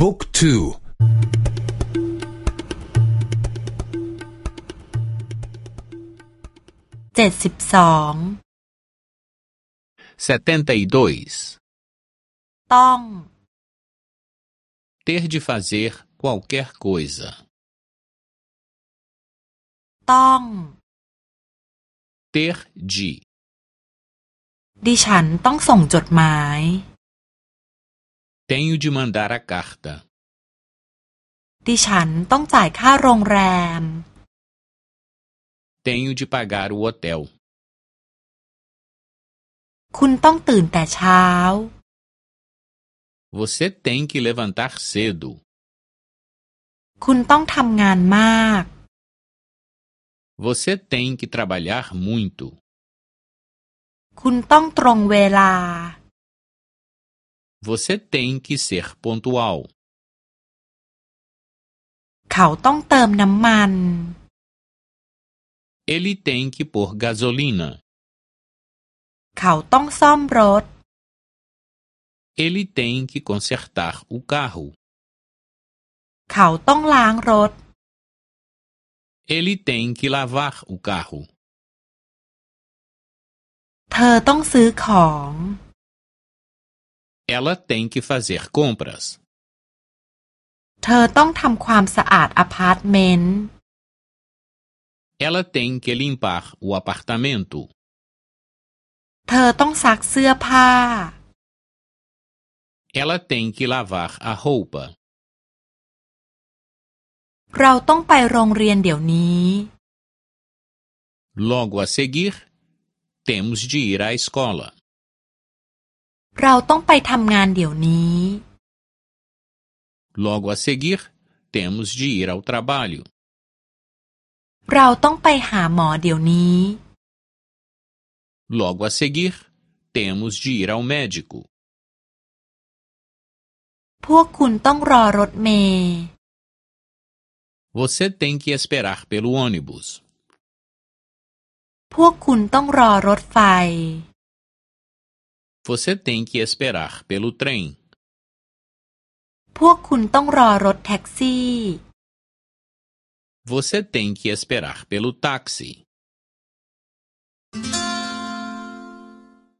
บุ๊กทูเจ็ดสิบสอง setenta e dois ต้อง ter de fazer qualquer coisa ต้อง ter de ดิฉันต้องส่งจดหมาย tenho de mandar a carta ดิฉันต้องจ่ายค่าโรงแรม tenho de pagar o hotel คุณต้องตื่นแต่เช้า você tem que levantar cedo คุณต้องทำงานมาก você tem que trabalhar muito คุณต้องตรงเวลา você tem que ser pontual เขาต้องเติมน้ำมัน ele tem que pôr gasolina เขาต้องซ่อมรถ ele tem que consertar o carro เขาต้องล้างรถ ele tem que lavar o carro เธอต้องซื้อของ ela tem que fazer compras เธอต้องทำความสะอาดอพาร์ตเมนต์ ela tem que limpar o apartamento เธอต้องซักเสื้อผ้า ela tem que lavar a roupa เราต้องไปโรงเรียนเดี๋ยวนี้ logo a seguir temos de ir à escola เราต้องไปทำงานเดี๋ยวนี้ logo a seguir temos de ir ao trabalho เราต้องไปหาหมอเดี๋ยวนี้ logo a seguir temos de ir ao médico พวกคุณต้องรอรถเมล์ você tem que esperar pelo ônibus พวกคุณต้องรอรถไฟ você tem que esperar pelo trem พวกคุณต้องรอรถแท็กซี่ você tem que esperar pelo táxi